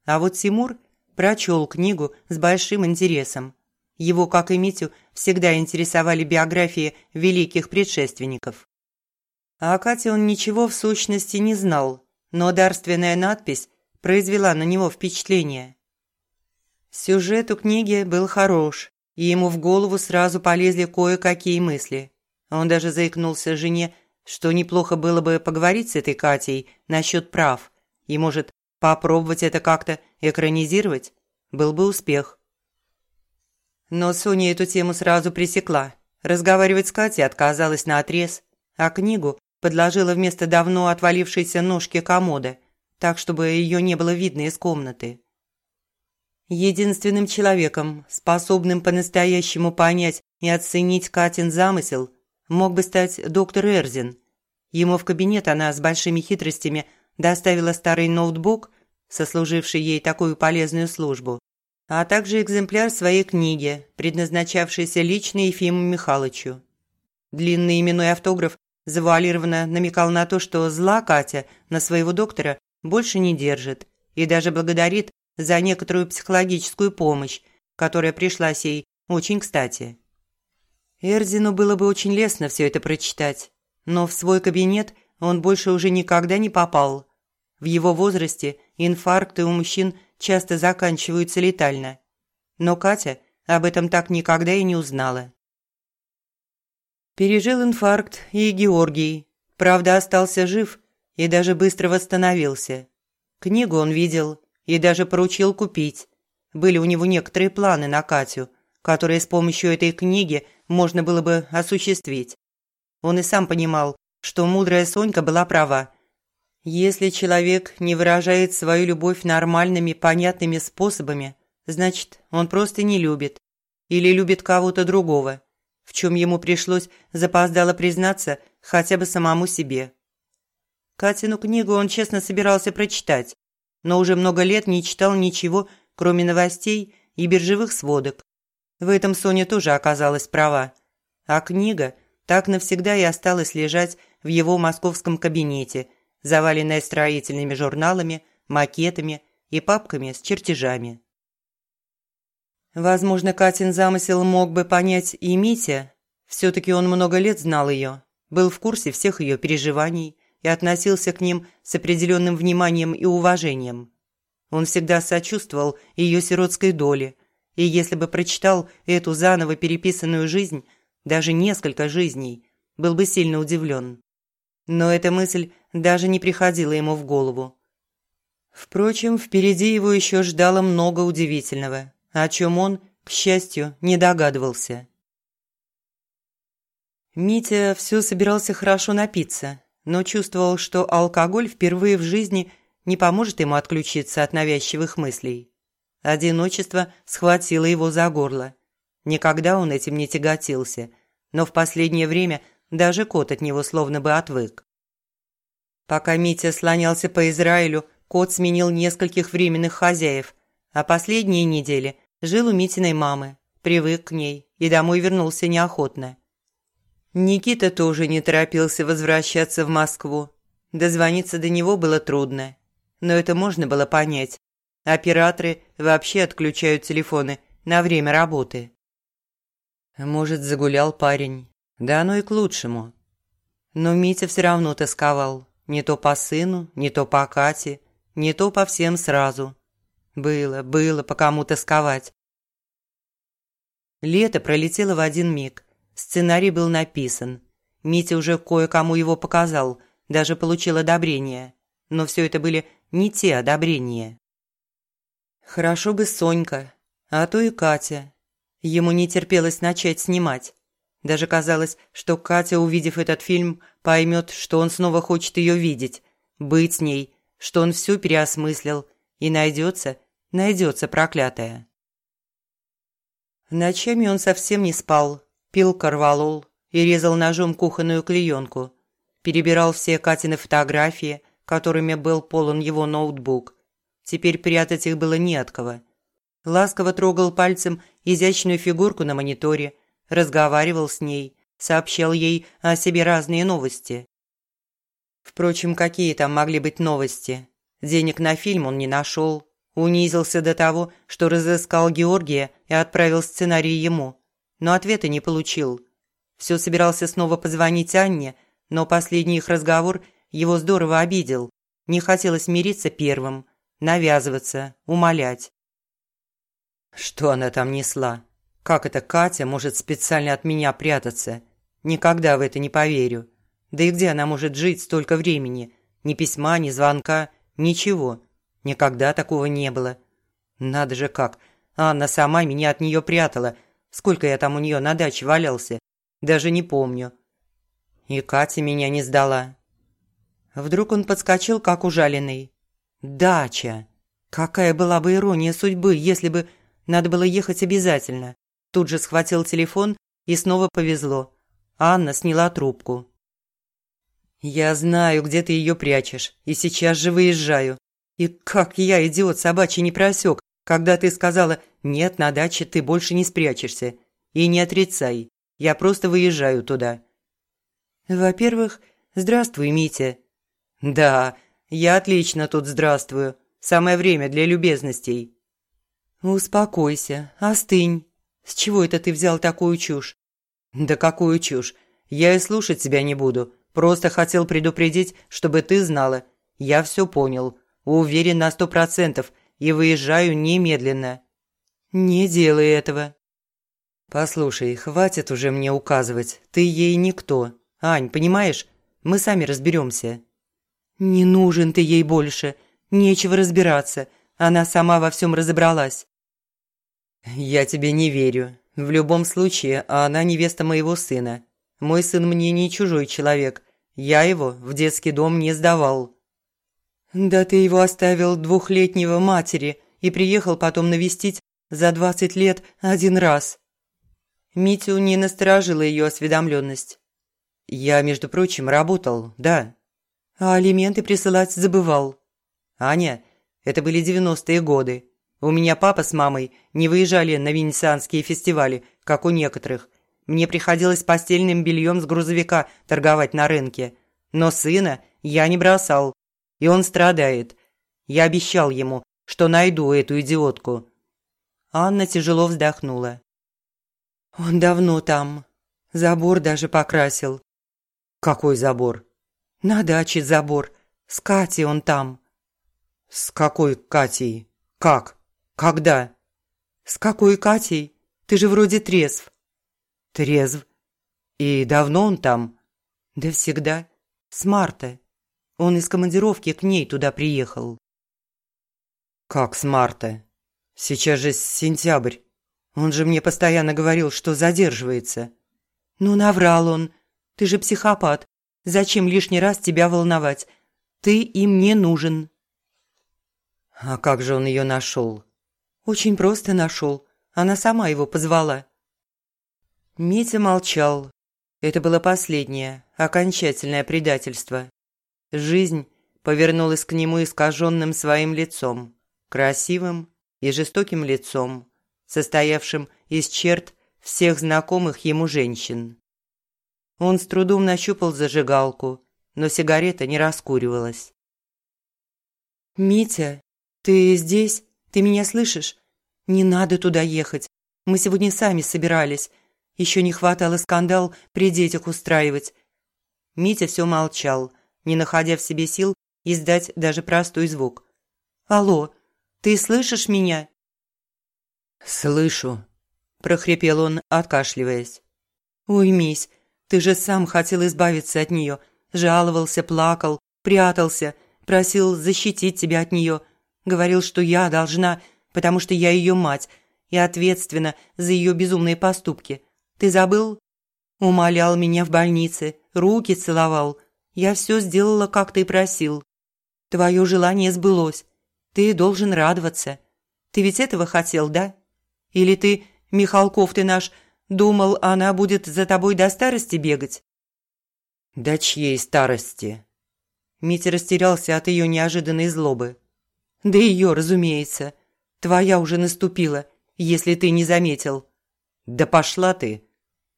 А вот Тимур прочел книгу с большим интересом. Его, как и Митю, всегда интересовали биографии великих предшественников. А о Кате он ничего в сущности не знал, но дарственная надпись произвела на него впечатление. Сюжет у книги был хорош, и ему в голову сразу полезли кое-какие мысли. Он даже заикнулся жене, что неплохо было бы поговорить с этой Катей насчет прав, и, может, попробовать это как-то экранизировать, был бы успех. Но Соня эту тему сразу пресекла. Разговаривать с Катей отказалась на отрез, а книгу подложила вместо давно отвалившейся ножки комода, так, чтобы ее не было видно из комнаты. Единственным человеком, способным по-настоящему понять и оценить Катин замысел, мог бы стать доктор Эрзин. Ему в кабинет она с большими хитростями доставила старый ноутбук, сослуживший ей такую полезную службу, а также экземпляр своей книги, предназначавшейся лично Ефиму Михайловичу. Длинный именной автограф завуалированно намекал на то, что зла Катя на своего доктора больше не держит и даже благодарит за некоторую психологическую помощь, которая пришлась ей очень кстати. Эрзину было бы очень лестно все это прочитать, но в свой кабинет он больше уже никогда не попал. В его возрасте инфаркты у мужчин часто заканчиваются летально. Но Катя об этом так никогда и не узнала. Пережил инфаркт и Георгий. Правда, остался жив и даже быстро восстановился. Книгу он видел, и даже поручил купить. Были у него некоторые планы на Катю, которые с помощью этой книги можно было бы осуществить. Он и сам понимал, что мудрая Сонька была права. Если человек не выражает свою любовь нормальными, понятными способами, значит, он просто не любит. Или любит кого-то другого, в чем ему пришлось запоздало признаться хотя бы самому себе. Катину книгу он честно собирался прочитать, но уже много лет не читал ничего, кроме новостей и биржевых сводок. В этом Соня тоже оказалась права. А книга так навсегда и осталась лежать в его московском кабинете, заваленная строительными журналами, макетами и папками с чертежами. Возможно, Катин замысел мог бы понять и Митя. Все-таки он много лет знал ее, был в курсе всех ее переживаний, и относился к ним с определенным вниманием и уважением. Он всегда сочувствовал ее сиротской доле, и если бы прочитал эту заново переписанную жизнь, даже несколько жизней, был бы сильно удивлен. Но эта мысль даже не приходила ему в голову. Впрочем, впереди его еще ждало много удивительного, о чем он, к счастью, не догадывался. Митя все собирался хорошо напиться, но чувствовал, что алкоголь впервые в жизни не поможет ему отключиться от навязчивых мыслей. Одиночество схватило его за горло. Никогда он этим не тяготился, но в последнее время даже кот от него словно бы отвык. Пока Митя слонялся по Израилю, кот сменил нескольких временных хозяев, а последние недели жил у Митиной мамы, привык к ней и домой вернулся неохотно. Никита тоже не торопился возвращаться в Москву. Дозвониться до него было трудно. Но это можно было понять. Операторы вообще отключают телефоны на время работы. Может, загулял парень. Да оно и к лучшему. Но Митя все равно тосковал. Не то по сыну, не то по Кате, не то по всем сразу. Было, было по кому тосковать. Лето пролетело в один миг. Сценарий был написан. Митя уже кое-кому его показал, даже получил одобрение. Но все это были не те одобрения. Хорошо бы Сонька, а то и Катя. Ему не терпелось начать снимать. Даже казалось, что Катя, увидев этот фильм, поймет, что он снова хочет ее видеть, быть с ней, что он все переосмыслил, и найдется, найдется проклятая. Ночами он совсем не спал, пил корвалол и резал ножом кухонную клеенку, перебирал все Катины фотографии, которыми был полон его ноутбук. Теперь прятать их было не от кого. Ласково трогал пальцем изящную фигурку на мониторе, разговаривал с ней, сообщал ей о себе разные новости. Впрочем, какие там могли быть новости? Денег на фильм он не нашел, унизился до того, что разыскал Георгия и отправил сценарий ему, но ответа не получил. Все собирался снова позвонить Анне, но последний их разговор его здорово обидел. Не хотелось мириться первым, навязываться, умолять. Что она там несла? Как это Катя может специально от меня прятаться? Никогда в это не поверю. Да и где она может жить столько времени? Ни письма, ни звонка, ничего. Никогда такого не было. Надо же как. Анна сама меня от нее прятала. Сколько я там у нее на даче валялся. Даже не помню. И Катя меня не сдала. Вдруг он подскочил, как ужаленный. «Дача! Какая была бы ирония судьбы, если бы надо было ехать обязательно!» Тут же схватил телефон и снова повезло. Анна сняла трубку. «Я знаю, где ты ее прячешь, и сейчас же выезжаю. И как я, идиот собачий, не просек, когда ты сказала «нет, на даче ты больше не спрячешься». И не отрицай, я просто выезжаю туда». «Во-первых, здравствуй, Митя». «Да, я отлично тут здравствую. Самое время для любезностей». «Успокойся, остынь. С чего это ты взял такую чушь?» «Да какую чушь? Я и слушать тебя не буду. Просто хотел предупредить, чтобы ты знала. Я все понял. Уверен на сто процентов и выезжаю немедленно». «Не делай этого». «Послушай, хватит уже мне указывать. Ты ей никто. Ань, понимаешь? Мы сами разберемся». «Не нужен ты ей больше. Нечего разбираться. Она сама во всем разобралась». «Я тебе не верю. В любом случае, она невеста моего сына. Мой сын мне не чужой человек. Я его в детский дом не сдавал». «Да ты его оставил двухлетнего матери и приехал потом навестить за двадцать лет один раз». Митю не насторожила ее осведомленность. «Я, между прочим, работал, да». «А алименты присылать забывал». «Аня, это были девяностые годы. У меня папа с мамой не выезжали на венецианские фестивали, как у некоторых. Мне приходилось постельным бельем с грузовика торговать на рынке. Но сына я не бросал и он страдает. Я обещал ему, что найду эту идиотку». Анна тяжело вздохнула. «Он давно там. Забор даже покрасил». «Какой забор?» «На даче забор. С Катей он там». «С какой Катей? Как? Когда?» «С какой Катей? Ты же вроде трезв». «Трезв? И давно он там?» «Да всегда. С марта. Он из командировки к ней туда приехал. «Как с марта? Сейчас же сентябрь. Он же мне постоянно говорил, что задерживается». «Ну, наврал он. Ты же психопат. Зачем лишний раз тебя волновать? Ты им не нужен». «А как же он ее нашел?» «Очень просто нашел. Она сама его позвала». Митя молчал. Это было последнее, окончательное предательство. Жизнь повернулась к нему искаженным своим лицом, красивым и жестоким лицом, состоявшим из черт всех знакомых ему женщин. Он с трудом нащупал зажигалку, но сигарета не раскуривалась. «Митя, ты здесь? Ты меня слышишь? Не надо туда ехать. Мы сегодня сами собирались. Еще не хватало скандал при детях устраивать». Митя все молчал, не находя в себе сил издать даже простой звук. «Алло, ты слышишь меня?» «Слышу», – прохрипел он, откашливаясь. «Уймись, Ты же сам хотел избавиться от нее, жаловался, плакал, прятался, просил защитить тебя от нее. Говорил, что я должна, потому что я ее мать и ответственна за ее безумные поступки. Ты забыл? Умолял меня в больнице, руки целовал. Я все сделала, как ты просил. Твое желание сбылось. Ты должен радоваться. Ты ведь этого хотел, да? Или ты, Михалков ты наш, думал, она будет за тобой до старости бегать?» «До чьей старости?» Митя растерялся от ее неожиданной злобы. «Да ее, разумеется. Твоя уже наступила, если ты не заметил». «Да пошла ты!»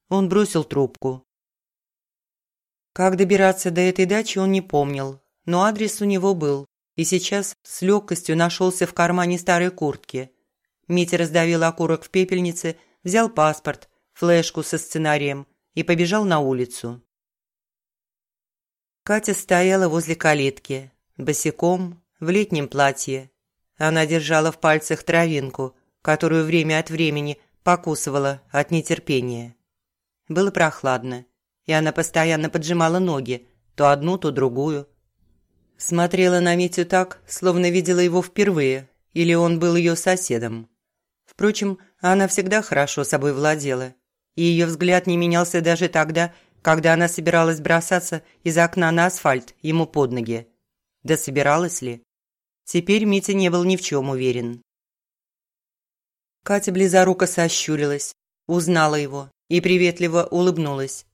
Он бросил трубку. Как добираться до этой дачи он не помнил, но адрес у него был, и сейчас с легкостью нашелся в кармане старой куртки. Митя раздавил окурок в пепельнице, взял паспорт, флешку со сценарием и побежал на улицу. Катя стояла возле калитки, босиком, в летнем платье. Она держала в пальцах травинку, которую время от времени покусывала от нетерпения. Было прохладно, и она постоянно поджимала ноги, то одну, то другую. Смотрела на Митю так, словно видела его впервые, или он был ее соседом. Впрочем, она всегда хорошо собой владела, и ее взгляд не менялся даже тогда, когда она собиралась бросаться из окна на асфальт ему под ноги. Да собиралась ли? Теперь Митя не был ни в чем уверен. Катя близоруко сощурилась, узнала его и приветливо улыбнулась.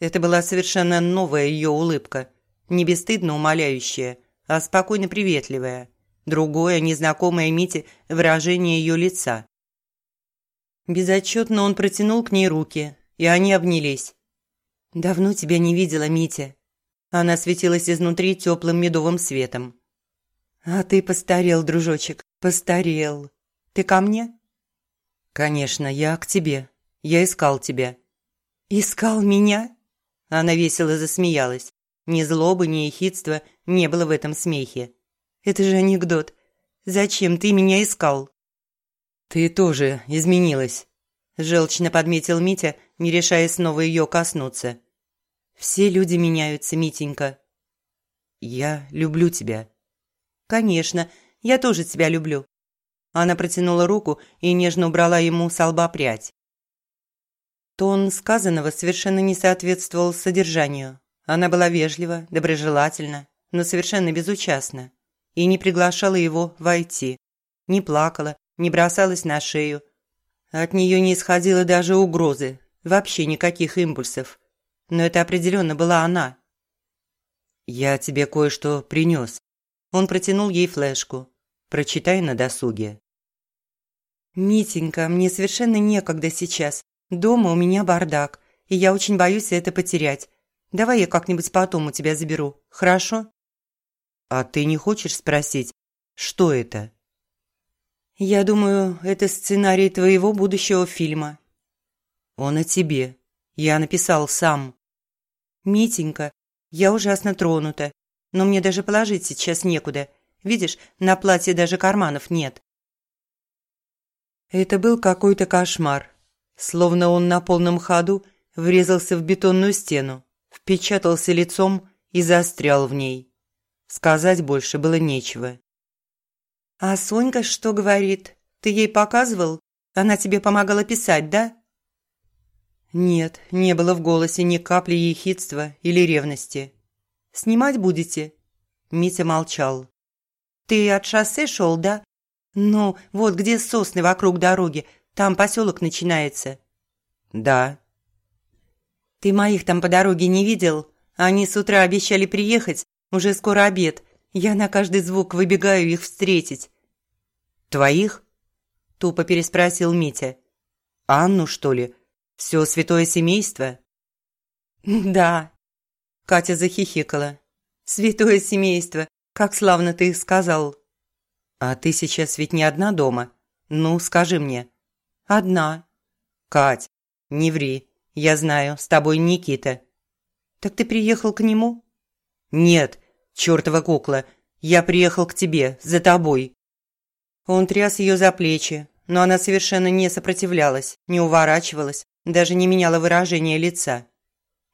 Это была совершенно новая ее улыбка, не бесстыдно умоляющая, а спокойно приветливая. Другое, незнакомое Мите выражение ее лица. Безотчетно он протянул к ней руки, и они обнялись. «Давно тебя не видела, Митя». Она светилась изнутри теплым медовым светом. «А ты постарел, дружочек, постарел. Ты ко мне?» «Конечно, я к тебе. Я искал тебя». «Искал меня?» Она весело засмеялась. Ни злобы, ни ехидства не было в этом смехе. «Это же анекдот. Зачем ты меня искал?» «Ты тоже изменилась», – желчно подметил Митя, не решая снова ее коснуться. «Все люди меняются, Митенька». «Я люблю тебя». «Конечно, я тоже тебя люблю». Она протянула руку и нежно убрала ему с лба прядь. Тон сказанного совершенно не соответствовал содержанию. Она была вежлива, доброжелательна, но совершенно безучастна и не приглашала его войти. Не плакала, не бросалась на шею. От нее не исходило даже угрозы, вообще никаких импульсов. Но это определенно была она. «Я тебе кое-что принес». Он протянул ей флешку. «Прочитай на досуге». «Митенька, мне совершенно некогда сейчас. Дома у меня бардак, и я очень боюсь это потерять. Давай я как-нибудь потом у тебя заберу, хорошо?» «А ты не хочешь спросить, что это?» «Я думаю, это сценарий твоего будущего фильма». «Он о тебе. Я написал сам». «Митенька, я ужасно тронута, но мне даже положить сейчас некуда. Видишь, на платье даже карманов нет». Это был какой-то кошмар. Словно он на полном ходу врезался в бетонную стену, впечатался лицом и застрял в ней. Сказать больше было нечего. «А Сонька что говорит? Ты ей показывал? Она тебе помогала писать, да?» Нет, не было в голосе ни капли ехидства или ревности. «Снимать будете?» Митя молчал. «Ты от шоссе шел, да? Ну, вот где сосны вокруг дороги, там поселок начинается». «Да». «Ты моих там по дороге не видел? Они с утра обещали приехать, уже скоро обед. Я на каждый звук выбегаю их встретить. «Твоих?» – тупо переспросил Митя. «Анну, что ли? Все святое семейство?» «Да», – Катя захихикала. «Святое семейство, как славно ты сказал». «А ты сейчас ведь не одна дома? Ну, скажи мне». «Одна». «Кать, не ври. Я знаю, с тобой Никита». «Так ты приехал к нему?» «Нет, чертова кукла. Я приехал к тебе, за тобой». Он тряс ее за плечи, но она совершенно не сопротивлялась, не уворачивалась, даже не меняла выражение лица.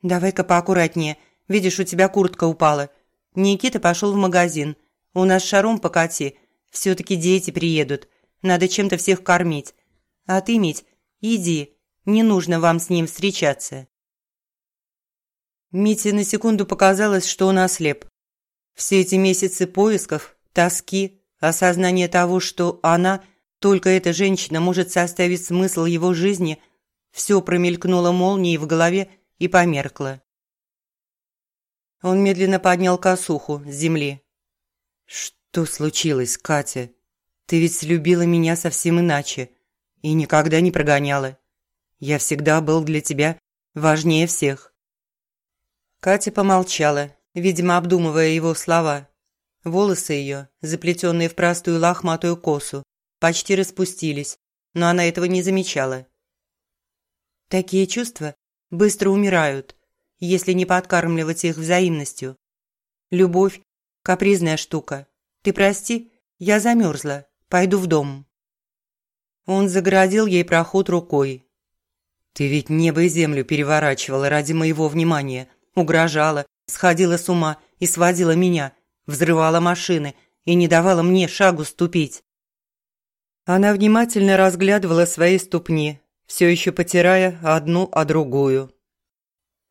«Давай-ка поаккуратнее. Видишь, у тебя куртка упала. Никита пошел в магазин. У нас шаром покати. Все-таки дети приедут. Надо чем-то всех кормить. А ты, Мить, иди. Не нужно вам с ним встречаться». Мите на секунду показалось, что он ослеп. Все эти месяцы поисков, тоски, осознание того, что она, только эта женщина, может составить смысл его жизни, все промелькнуло молнией в голове и померкло. Он медленно поднял косуху с земли. «Что случилось, Катя? Ты ведь любила меня совсем иначе и никогда не прогоняла. Я всегда был для тебя важнее всех». Катя помолчала, видимо, обдумывая его слова. Волосы ее, заплетенные в простую лохматую косу, почти распустились, но она этого не замечала. Такие чувства быстро умирают, если не подкармливать их взаимностью. Любовь – капризная штука. Ты прости, я замерзла, пойду в дом. Он загородил ей проход рукой. «Ты ведь небо и землю переворачивала ради моего внимания, угрожала, сходила с ума и сводила меня, взрывала машины и не давала мне шагу ступить. Она внимательно разглядывала свои ступни, все еще потирая одну о другую.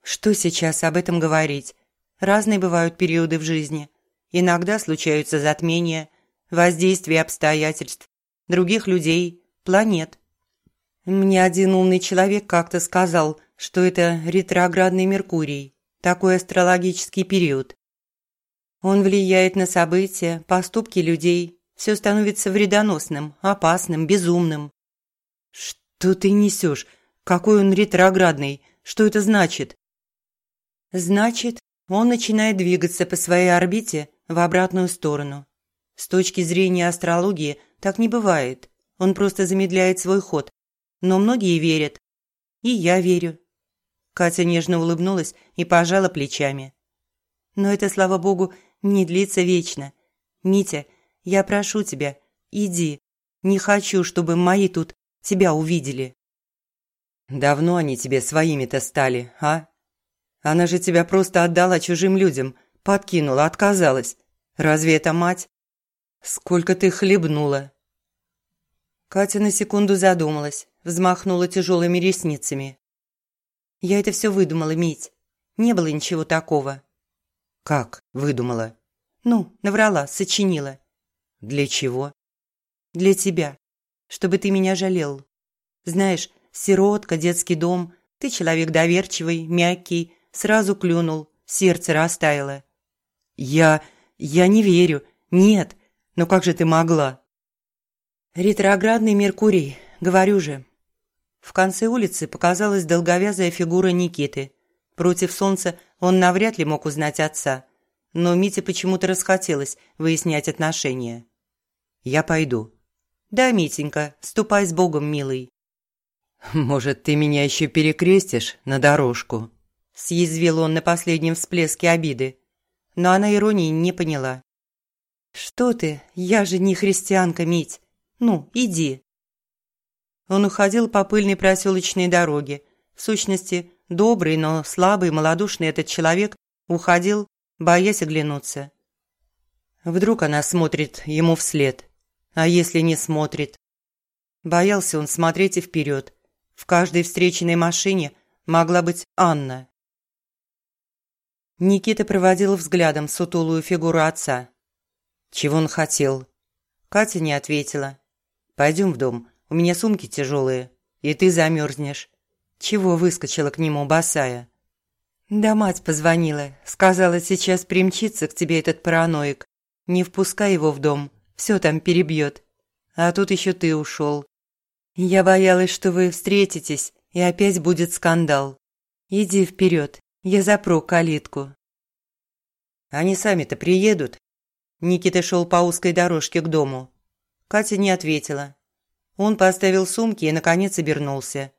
Что сейчас об этом говорить? Разные бывают периоды в жизни. Иногда случаются затмения, воздействие обстоятельств, других людей, планет. Мне один умный человек как-то сказал, что это ретроградный Меркурий такой астрологический период. Он влияет на события, поступки людей, все становится вредоносным, опасным, безумным. Что ты несешь? Какой он ретроградный? Что это значит? Значит, он начинает двигаться по своей орбите в обратную сторону. С точки зрения астрологии так не бывает. Он просто замедляет свой ход. Но многие верят. И я верю. Катя нежно улыбнулась и пожала плечами. «Но это, слава богу, не длится вечно. Митя, я прошу тебя, иди. Не хочу, чтобы мои тут тебя увидели». «Давно они тебе своими-то стали, а? Она же тебя просто отдала чужим людям, подкинула, отказалась. Разве это мать? Сколько ты хлебнула?» Катя на секунду задумалась, взмахнула тяжелыми ресницами. Я это все выдумала, Мить. Не было ничего такого». «Как выдумала?» «Ну, наврала, сочинила». «Для чего?» «Для тебя. Чтобы ты меня жалел. Знаешь, сиротка, детский дом, ты человек доверчивый, мягкий, сразу клюнул, сердце растаяло». «Я... я не верю. Нет. Но как же ты могла?» «Ретроградный Меркурий, говорю же. В конце улицы показалась долговязая фигура Никиты. Против солнца он навряд ли мог узнать отца, но Мите почему-то расхотелось выяснять отношения. «Я пойду». «Да, Митенька, ступай с Богом, милый». «Может, ты меня еще перекрестишь на дорожку?» Съязвил он на последнем всплеске обиды. Но она иронии не поняла. «Что ты? Я же не христианка, Мить. Ну, иди». Он уходил по пыльной проселочной дороге. В сущности, добрый, но слабый, малодушный этот человек уходил, боясь оглянуться. Вдруг она смотрит ему вслед. А если не смотрит? Боялся он смотреть и вперед. В каждой встреченной машине могла быть Анна. Никита проводил взглядом сутулую фигуру отца. Чего он хотел? Катя не ответила. «Пойдем в дом, у меня сумки тяжелые, и ты замерзнешь. Чего выскочила к нему босая?» «Да мать позвонила, сказала, сейчас примчится к тебе этот параноик. Не впускай его в дом, все там перебьет. А тут еще ты ушел. Я боялась, что вы встретитесь, и опять будет скандал. Иди вперед, я запру калитку». «Они сами-то приедут?» Никита шел по узкой дорожке к дому. Катя не ответила, он поставил сумки и, наконец, обернулся.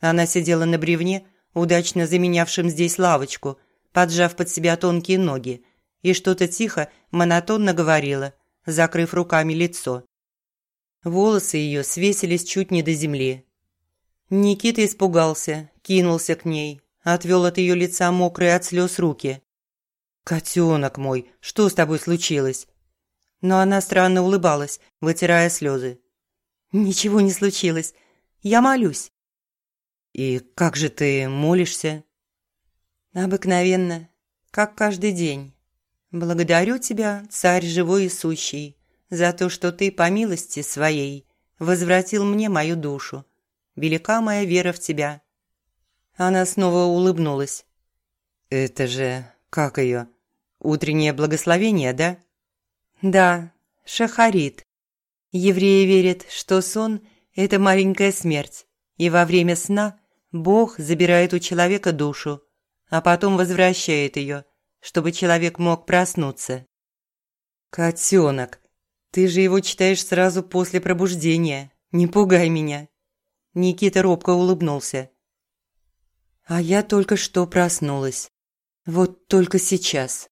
Она сидела на бревне, удачно заменявшем здесь лавочку, поджав под себя тонкие ноги, и что-то тихо, монотонно говорила, закрыв руками лицо. Волосы ее свесились чуть не до земли. Никита испугался, кинулся к ней, отвел от ее лица мокрые от слез руки. «Котенок мой, что с тобой случилось?» Но она странно улыбалась, вытирая слезы. «Ничего не случилось. Я молюсь». «И как же ты молишься?» «Обыкновенно, как каждый день. Благодарю тебя, царь живой и сущий, за то, что ты по милости своей возвратил мне мою душу. Велика моя вера в тебя». Она снова улыбнулась. «Это же, как ее, утреннее благословение, да?» «Да, шахарит. Евреи верят, что сон – это маленькая смерть, и во время сна Бог забирает у человека душу, а потом возвращает ее, чтобы человек мог проснуться. «Котенок, ты же его читаешь сразу после пробуждения. Не пугай меня». Никита робко улыбнулся. «А я только что проснулась. Вот только сейчас».